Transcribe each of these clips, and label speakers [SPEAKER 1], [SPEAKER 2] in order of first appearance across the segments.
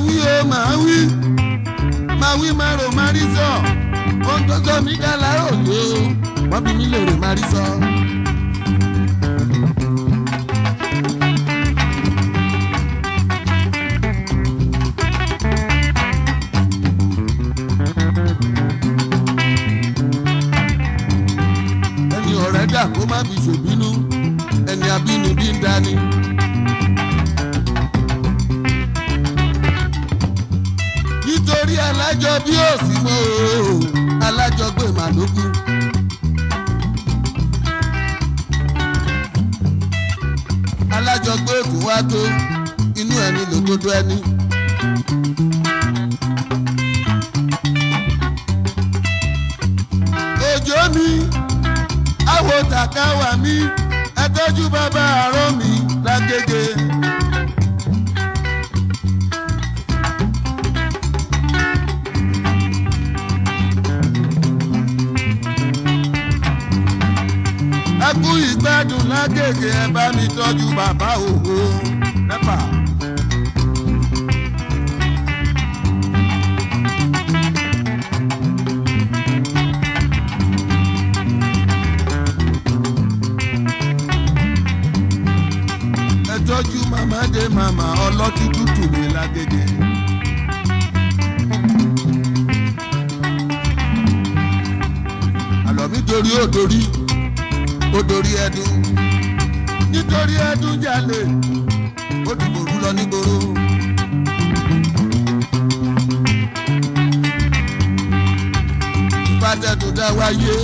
[SPEAKER 1] wí o màá wí màá wí máa rò máa rí sọ ohun tó sọ mí dá láàrò lé o wọ́n bí mi lè rò máa rí sọ. ẹni ọ̀rẹ́ dà kó má fi ṣòbínú ẹni àbínú ń dání. alájọ bí ó sì mọ ooo alájọ gbé màlúkú. alájọ gbé òkú wá tó inú ẹni lòdodo ẹni. òjò mi àwòtàkà wà mí ẹ tọ́jú bàbá alágègè ẹ bá mi tọ́jú bàbá òwò nẹ́pà. ẹ tọ́jú màmá dé màmá ọlọ́tún tútù mi lágègè. àlọ́ mi dorí ò dorí ó dorí ẹdun nítorí ẹdun jalè ó dìbòrú lọ nígboro. ìbátẹ́dùn dá wáyé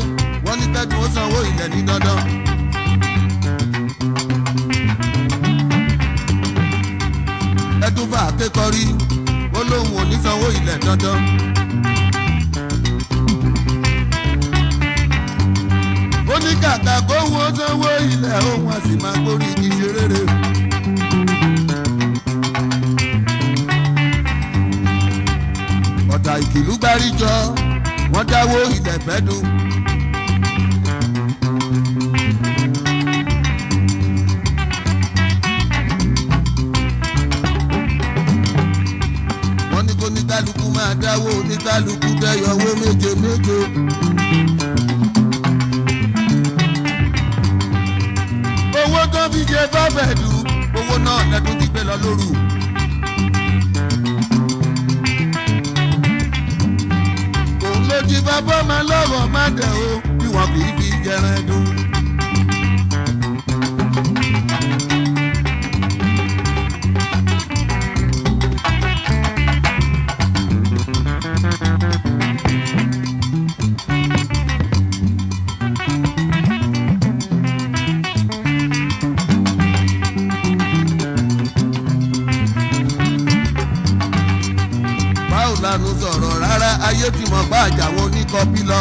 [SPEAKER 1] wọ́n ní tẹ́dùn ó sanwó ilẹ̀ ní dandan. ẹdun bá akẹ́kọ̀ọ́ rí ó lóun ò ní sanwó ilẹ̀ dandan. ó ní kàkà kóhun ó sanwó ilẹ̀ ohun àti máa gbórí igi ṣe rere. ọ̀tà ìkìlú gbáríjọ wọ́n dáwó ilẹ̀ fẹ́ dùn. wọ́n ní kó ní kálukú máa dáwó ní kálukú dẹ́yọwó méje méje. wọ́n fi ṣe fọ́fẹ̀dù owó náà lẹ́tún ti lọ lóru. òun ló ti bá bọ́ máa lọ́wọ́ má dẹ̀ o bí kì í fi jẹran dùn. ayé ti mọ̀ bá àjà wọn ní kọbí lọ.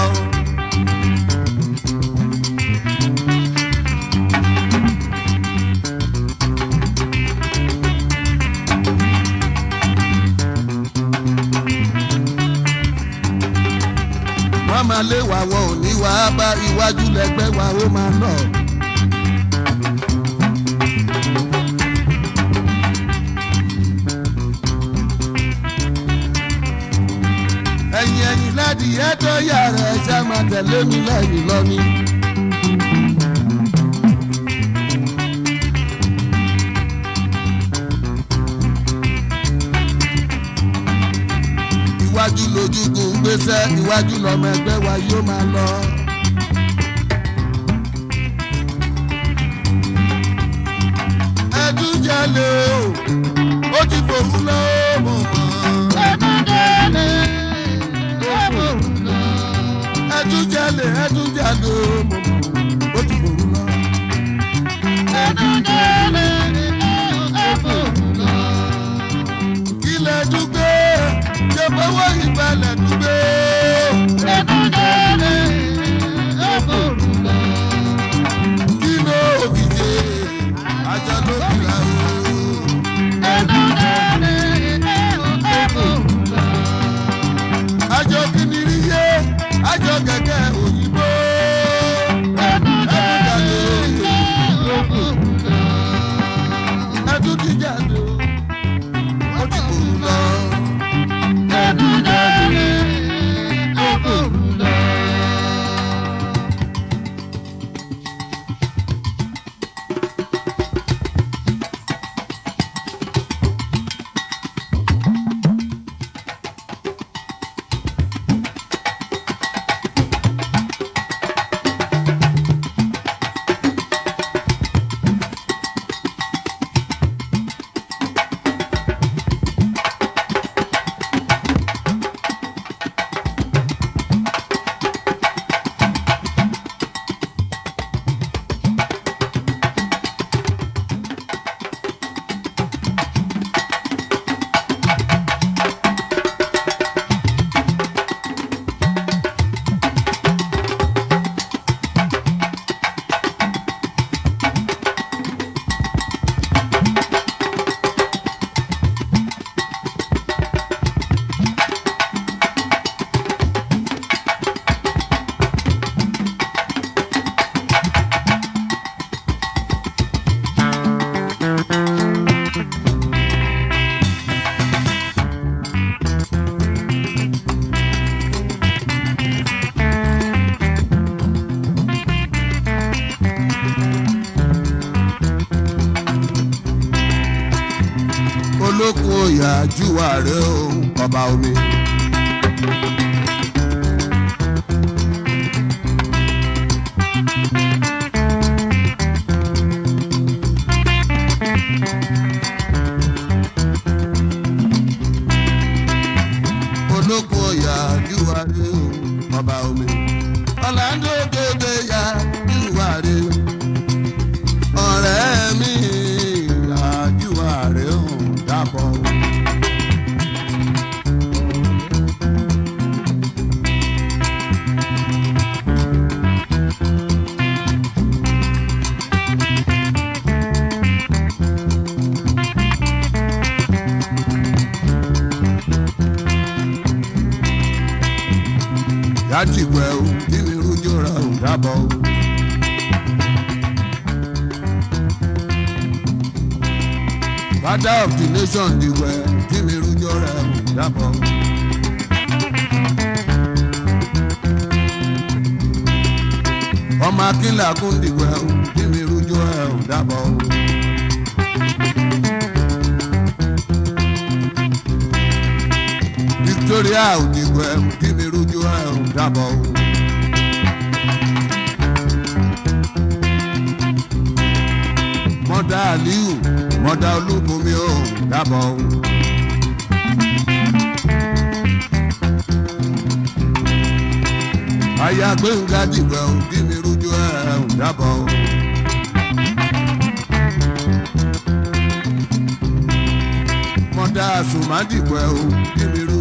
[SPEAKER 1] wọ́n máa lé wa wọn ò wàá bá iwájú lẹ́gbẹ́ wa ó máa lọ. No. ládìyẹ tó yàrá ẹ ṣe máa tẹ̀lé mi lẹ́yìn lọ́mí. iwájú lójúkú gbéṣẹ́ iwájú lọ́mọ ẹgbẹ́ wa yóò máa lọ. ẹdújálè o ó ti fòun lọ́wọ́ mọ́. ṣé mo dé ní sùn ẹtún mo ẹtún jalè mo mọ̀ ó ti fòrú lọ. ẹtún jalè ẹ fòrú lọ. kílẹ̀ dúgbé ṣe fọwọ́ ìgbàlẹ̀ dúgbé. ẹtún jalè ẹ fòrú lọ. kí ló òkìkè ló kìlà o. ìwà rẹ o ọba omi. láti pẹ́ o bí mi rújó ra ò dábọ̀ o. father of the nation ti pẹ́ bí mi rújó ra ò dábọ̀ o. ọmọ akínlá kún ti pẹ́ o bí mi rújó ra ò dábọ̀ o. Victoria ò ti o bí mi káàbọ̀ o. mọ́dà aliu mọ́dà olúbomi o káàbọ̀ o. aya gbẹ̀ngà dìgbẹ̀ o bí mi rújú ẹ̀ ń dábọ̀ o. mọ́dà sùnmọ́ dìgbẹ̀ o bí mi rújú.